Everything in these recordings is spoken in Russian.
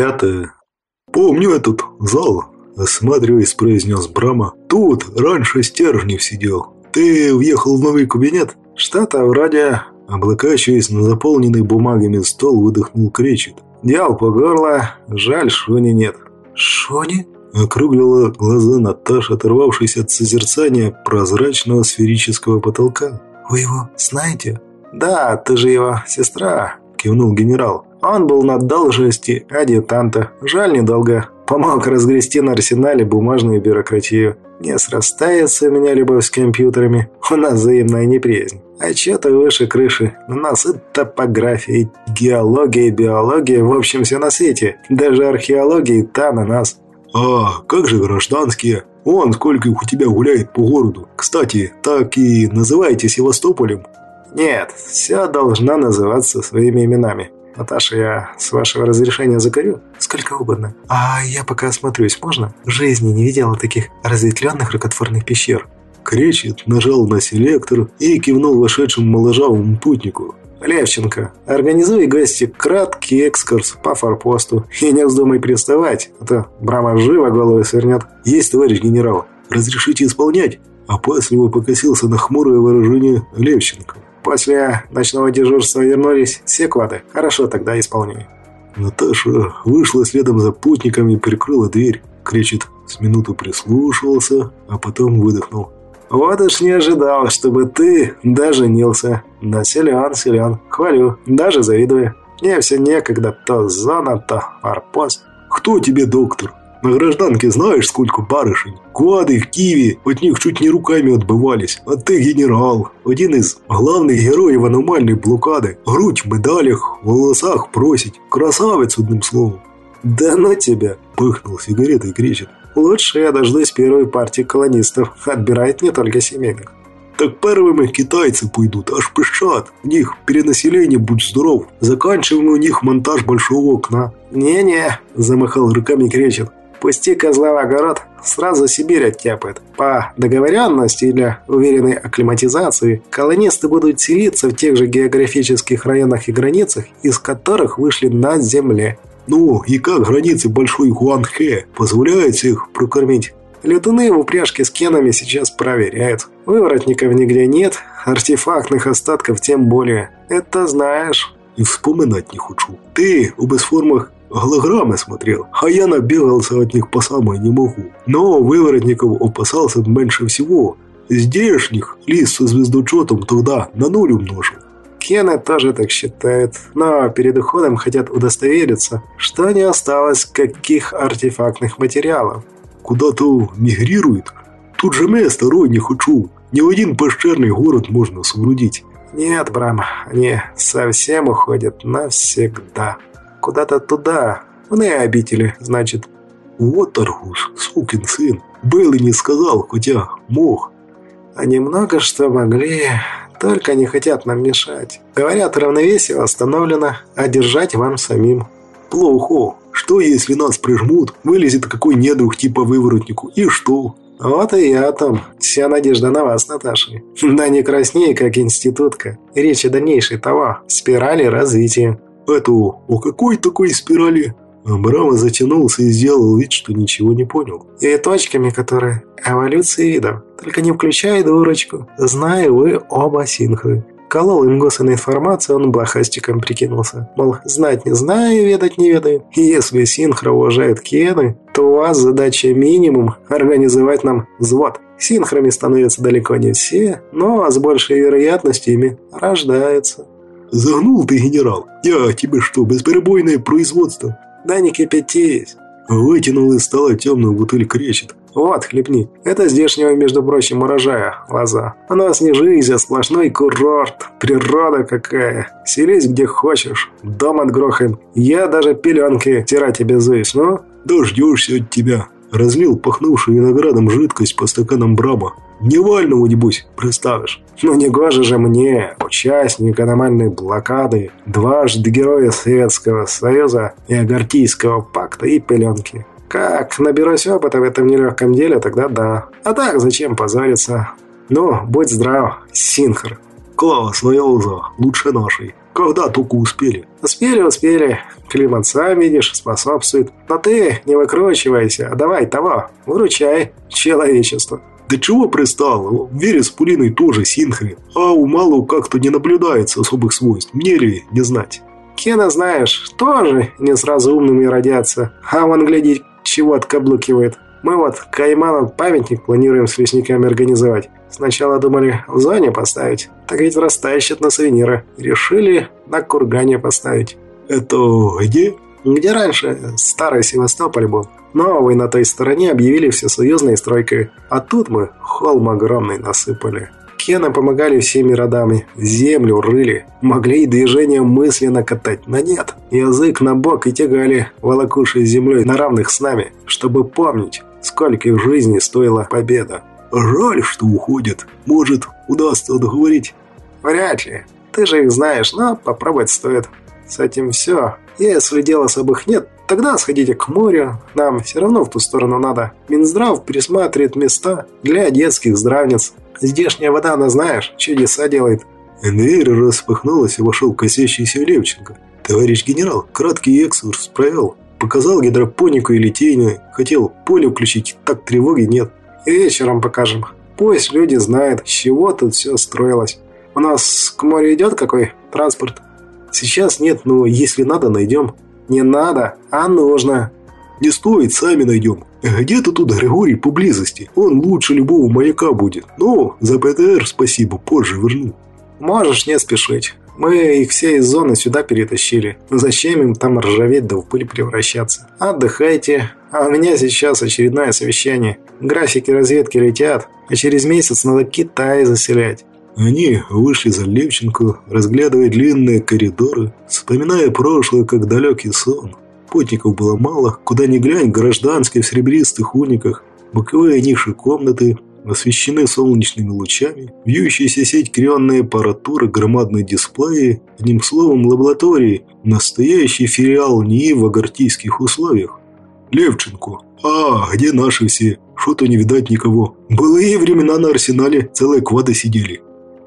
Пятое. «Помню этот зал», – осматриваясь, произнес Брама. «Тут раньше Стержнев сидел. Ты въехал в новый кабинет?» «Что-то вроде...» Облокачиваясь на заполненный бумагами стол, выдохнул Кречет. «Дел по горло. Жаль, Шони нет». «Шони?» – округлила глаза Наташа, оторвавшись от созерцания прозрачного сферического потолка. «Вы его знаете?» «Да, ты же его сестра», – кивнул генерал. «Он был на должности адъютанта. Жаль, недолго. Помог разгрести на арсенале бумажную бюрократию. Не срастается у меня любовь с компьютерами. У нас взаимная неприязнь. А что-то выше крыши. У нас и топография, и геология, и биология. В общем, все на свете. Даже археология и та на нас. А, как же гражданские? Вон сколько их у тебя гуляет по городу. Кстати, так и называете Севастополем? Нет, все должна называться своими именами. Наташа, я с вашего разрешения закурю? Сколько угодно. А я пока осмотрюсь, можно? В жизни не видела таких разветвленных рукотворных пещер. Кречет нажал на селектор и кивнул вошедшему моложавому путнику. «Левченко, организуй гости краткий экскурс по форпосту и не вздумай приставать, а то Брама живо головой свернет». «Есть, товарищ генерал. Разрешите исполнять?» Опасливо покосился на хмурое выражение Левченко. После ночного дежурства вернулись все клады. Хорошо, тогда исполняй. Наташа вышла следом за путником и прикрыла дверь. Кричит, с минуту прислушивался, а потом выдохнул. «Вот уж не ожидал, чтобы ты доженился. Да силен, силен. Хвалю, даже завидую. Мне все некогда, то зона, то форпост». «Кто тебе доктор?» На гражданке знаешь, сколько барышень? Квады в Киеве от них чуть не руками отбывались. А ты генерал, один из главных героев аномальной блокады. Грудь в медалях, в волосах просить. Красавец, одним словом. «Да ну тебя!» – пыхнул сигаретой кричит. «Лучше я дождусь первой партии колонистов. Отбирает не только семейных». Так первыми китайцы пойдут, аж пищат. У них перенаселение, будь здоров. Заканчиваем у них монтаж большого окна. «Не-не», – замахал руками кричит. Пусти козла в огород, сразу Сибирь оттяпает. По договоренности или уверенной акклиматизации колонисты будут селиться в тех же географических районах и границах, из которых вышли на земле. Ну, и как границы Большой Хуанхэ позволяют их прокормить? Летуны в упряжке с кенами сейчас проверяют. Выворотников нигде нет, артефактных остатков тем более. Это знаешь. И вспоминать не хочу. Ты у бесформах голограммы смотрел, а я набегался от них по самой не могу. Но выворотников опасался меньше всего. Здешних лис со звездочетом тогда на нуль умножил. Кены тоже так считают, но перед уходом хотят удостовериться, что не осталось каких артефактных материалов. Куда-то мигрирует. Тут же место рой не хочу. Ни один пещерный город можно соорудить. Нет, Брам, они совсем уходят навсегда. Куда-то туда, в обители, значит. Вот Аргуш, сукин сын. Был и не сказал, хотя мог. Они много что могли, только не хотят нам мешать. Говорят, равновесие восстановлено, а держать вам самим. Плохо. Что, если нас прижмут, вылезет какой недруг типа выворотнику, и что? Вот и я о том. Вся надежда на вас, Наташа. Да не краснее, как институтка. Речь о дальнейшей того, спирали развития. Эту, о какой такой спирали? Абрама затянулся и сделал вид, что ничего не понял. И точками, которые эволюции видов. Только не включай дурочку. Знаю, вы оба синхры. Колол им госинформацию, он блохастиком прикинулся. Мол, знать не знаю, ведать не ведаю. Если синхра уважает кены, то у вас задача минимум организовать нам взвод. Синхрами становятся далеко не все, но с большей вероятностью ими рождаются. Загнул ты, генерал. Я тебе что, бесперебойное производство? Да не кипятись. Вытянул из стола темную бутыль кречет. Вот, хлебни. Это здешнего, между прочим, урожая, лоза. У нас не жизнь, а сплошной курорт. Природа какая. Селись где хочешь. Дом отгрохаем. Я даже пеленки тирать обязуюсь, ну? Дождешься от тебя. Разлил пахнувшую виноградом жидкость по стаканам Брама. Невального, небось, представишь? Ну не гоже же мне, участник аномальной блокады, дважды героя Советского Союза и Агартийского пакта и пеленки. Как наберусь опыта в этом нелегком деле, тогда да. А так, зачем позориться? Ну, будь здрав, Синхр. Класс, Лоялза, лучше нашей. Когда только успели. Успели, успели. Климат, сам видишь, способствует. Но ты не выкручивайся, а давай того, выручай человечество. Да чего пристал? Вере с Пулиной тоже синхри. А у Малу как-то не наблюдается особых свойств. Мне ли не знать? Кена, знаешь, тоже не сразу умными родятся. А вон, гляди, чего откаблукивает. Мы вот Кайману памятник планируем с лесниками организовать. Сначала думали в зоне поставить, так ведь растащат на сувениры. Решили на кургане поставить. Это где? Где раньше старый Севастополь был. Новый на той стороне объявили всесоюзной стройкой. А тут мы холм огромный насыпали. Кена помогали всеми родами, землю рыли, могли и движением мысли накатать, но нет. Язык на бок и тягали волокушей землей на равных с нами, чтобы помнить, сколько их жизни стоила победа. Жаль, что уходят. Может, удастся договорить? Вряд ли. Ты же их знаешь, но попробовать стоит. С этим все. Если дел особых нет, тогда сходите к морю. Нам все равно в ту сторону надо. Минздрав пересматривает места для детских здравниц. Здешняя вода, она знаешь, чудеса делает. Дверь распахнулась и вошел косящийся Левченко. Товарищ генерал, краткий экскурс провел. Показал гидропонику и литейную. Хотел поле включить, так тревоги нет. Вечером покажем. Пусть люди знают, с чего тут все строилось. У нас к морю идет какой транспорт? Сейчас нет, но если надо, найдем. Не надо, а нужно. Не стоит, сами найдем. Где-то тут Григорий поблизости. Он лучше любого маяка будет. Но за ПТР спасибо, позже верну. Можешь не спешить. Мы их все из зоны сюда перетащили. Зачем им там ржаветь да в пыль превращаться? Отдыхайте. А у меня сейчас очередное совещание. Графики разведки летят, а через месяц надо Китай заселять. Они вышли за Левченко, разглядывая длинные коридоры, вспоминая прошлое как далекий сон. Потников было мало, куда ни глянь, гражданские в серебристых униках, боковые ниши комнаты, освещены солнечными лучами, вьющаяся сеть крионной аппаратуры, громадные дисплеи, одним словом, лаборатории, настоящий филиал НИИ в агартийских условиях. Левченко, а где наши все? Что-то не видать никого. Былые времена на арсенале целые квады сидели.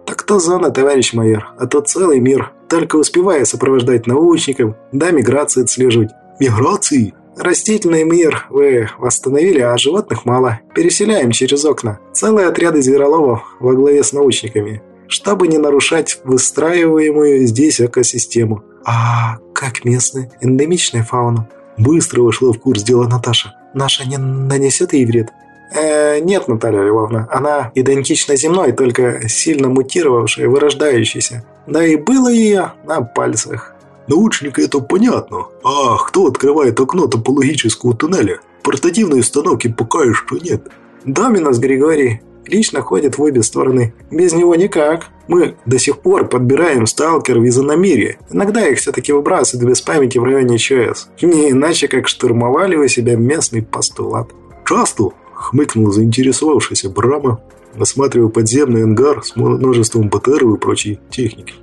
Так то зона, товарищ майор, а то целый мир. Только успевая сопровождать научников, да миграции отслеживать. Миграции? Растительный мир вы восстановили, а животных мало. Переселяем через окна. Целые отряды звероловов во главе с научниками. Чтобы не нарушать выстраиваемую здесь экосистему. А как местные? Эндемичная фауна. Быстро вошла в курс дела Наташа. Наша не нанесет ей вред? Э, нет, Наталья Львовна, она идентична земной, только сильно мутировавшая, вырождающаяся. Да и было ее на пальцах. Научника это понятно. А кто открывает окно топологического туннеля? Портативной установки пока что нет. Доминос Григорий лично ходит в обе стороны. Без него никак. Мы до сих пор подбираем сталкеров из иномирья. Иногда их все-таки выбрасывают без памяти в районе ЧС. Не иначе, как штурмовали у себя местный постулат. «Часто?» – хмыкнул заинтересовавшийся Брама, осматривая подземный ангар с множеством БТР и прочей техники.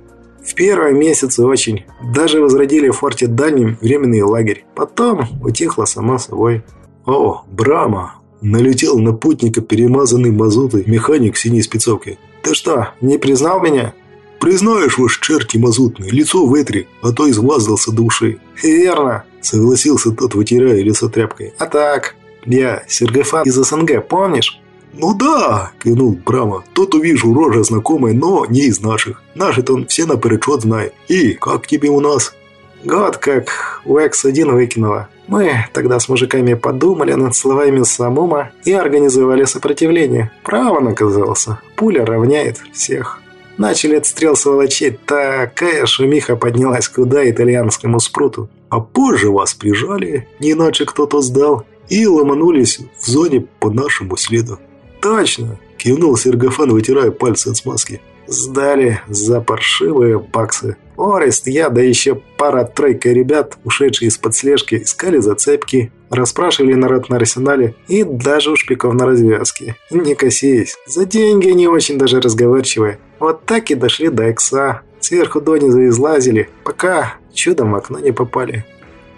В первые месяцы очень. Даже возродили в форте дальнем временный лагерь. Потом утихло само собой. О, Брама! Налетел на путника, перемазанный мазутой, механик синей спецовки. Ты что, не признал меня? Признаешь, ваш черти мазутный, лицо вытри, а то изглазился до ушей. Верно, согласился тот, вытирая лицо тряпкой. А так, я Сергофан из СНГ, помнишь? «Ну да!» – кивнул Брама. «Тут увижу рожа знакомая, но не из наших. Наши-то он все наперечет знает. И как тебе у нас?» «Год как у X1 выкинула. Мы тогда с мужиками подумали над словами Самума и организовали сопротивление. Право наказался. Пуля равняет всех. Начали отстрел сволочей. Такая шумиха поднялась куда итальянскому спруту. А позже вас прижали, не иначе кто-то сдал, и ломанулись в зоне по нашему следу. «Точно!» – кивнул Сергофан, вытирая пальцы от смазки. «Сдали за паршивые баксы. Орест, я, да еще пара-тройка ребят, ушедшие из-под слежки, искали зацепки, расспрашивали народ на арсенале и даже у шпиков на развязке. Не косись, за деньги не очень даже разговорчивые. Вот так и дошли до Экса. Сверху донизу излазили, пока чудом в окно не попали.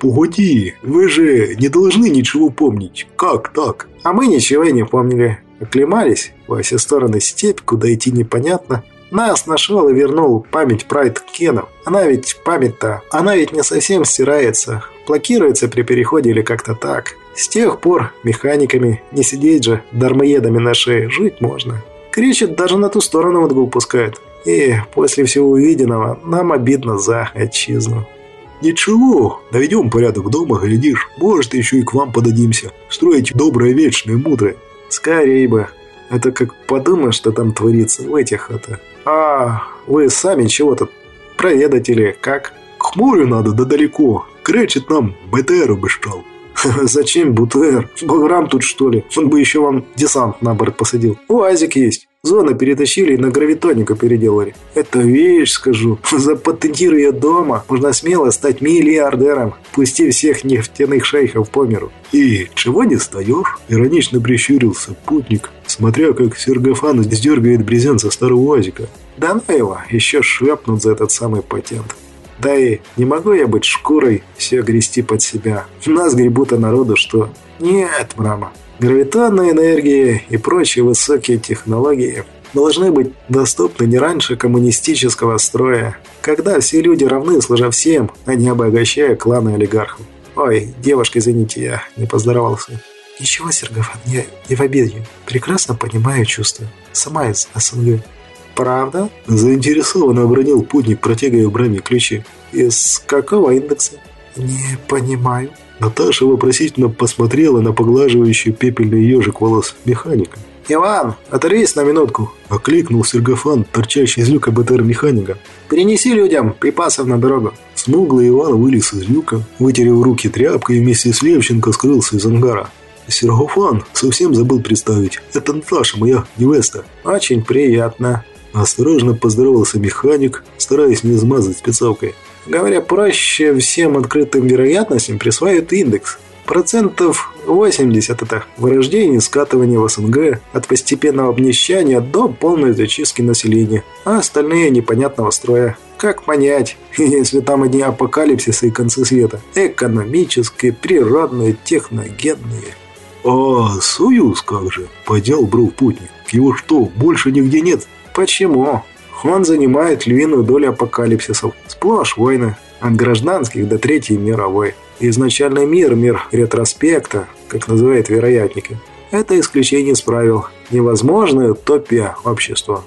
«Погоди, вы же не должны ничего помнить. Как так?» «А мы ничего и не помнили. Оклемались, во все стороны степь, куда идти непонятно. Нас нашел и вернул память Прайд Кенов. Она ведь память-то, она ведь не совсем стирается, блокируется при переходе или как-то так. С тех пор механиками не сидеть же, дармоедами на шее, жить можно. Кричит, даже на ту сторону мозгу пускает. И после всего увиденного нам обидно за отчизну. «Ничего, наведем порядок дома, глядишь, может, еще и к вам подадимся. Строить доброе, вечное, мудрое». «Скорей бы. Это как подумаешь, что там творится в этих это...» «А, вы сами чего тут проведать или как?» «К морю надо, да далеко. Кречет нам БТР обещал». «Зачем БТР? Баграм тут что ли? Он бы еще вам десант на борт посадил. УАЗик есть». Зоны перетащили и на гравитонику переделали. Это вещь, скажу. Запатентируя дома, можно смело стать миллиардером, пусти всех нефтяных шейхов по миру. И чего не встаешь? Иронично прищурился путник, смотря как Сергофан сдергивает брезент со старого УАЗика. Да ну его, еще шлепнут за этот самый патент. Да и не могу я быть шкурой, все грести под себя. Нас гребут, а народу что? Нет, Брама, Гравитонная энергия и прочие высокие технологии должны быть доступны не раньше коммунистического строя, когда все люди равны, служа всем, а не обогащая кланы олигархов. Ой, девушка, извините, я не поздоровался. Ничего, Сергофан, я не в обиде. Прекрасно понимаю чувства. Сама из СНГ. Правда? Заинтересованно обронил путник, протягивая браме ключи. Из какого индекса? Не понимаю. Наташа вопросительно посмотрела на поглаживающий пепельный ежик волос механика. «Иван, оторвись на минутку!» – окликнул Сергофан, торчащий из люка БТР-механика. «Перенеси людям припасов на дорогу!» Смуглый Иван вылез из люка, вытерев руки тряпкой и вместе с Левченко скрылся из ангара. Сергофан совсем забыл представить. Это Наташа, моя невеста. «Очень приятно!» Осторожно поздоровался механик, стараясь не измазать спецовкой. Говоря проще, всем открытым вероятностям присваивают индекс. Процентов 80 это вырождение и скатывание в СНГ от постепенного обнищания до полной зачистки населения, а остальные непонятного строя. Как понять, если там одни апокалипсисы и концы света? Экономические, природные, техногенные. А Союз как же? Подел бров путник. Его что, больше нигде нет? Почему? Он занимает львиную долю апокалипсисов. Сплошь войны. От гражданских до Третьей мировой. Изначальный мир, мир ретроспекта, как называют вероятники. Это исключение из правил. Невозможная утопия общества.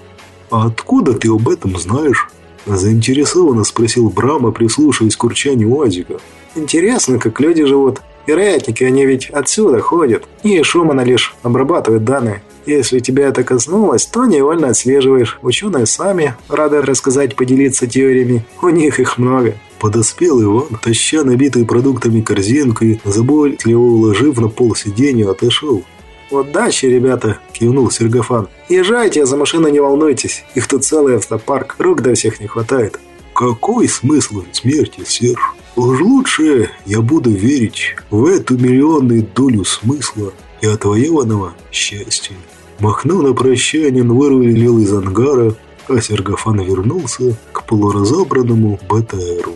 «А откуда ты об этом знаешь?» Заинтересованно спросил Брама, прислушиваясь к урчанию Уазика. «Интересно, как люди живут. Вероятники, они ведь отсюда ходят. И Шумана лишь обрабатывает данные. Если тебя это коснулось, то невольно отслеживаешь. Ученые сами рады рассказать, поделиться теориями. У них их много. Подоспел Иван, таща набитую продуктами корзинку и, заботливо уложив на пол сиденья, отошел. «Удачи, ребята!» – кивнул Сергофан. «Езжайте, за машиной не волнуйтесь. Их тут целый автопарк. Рук до всех не хватает». «Какой смысл смерти, Серж? Уж лучше я буду верить в эту миллионную долю смысла и отвоеванного счастья». Махнув на прощание, он вырулил из ангара, а Сергофан вернулся к полуразобранному БТРу.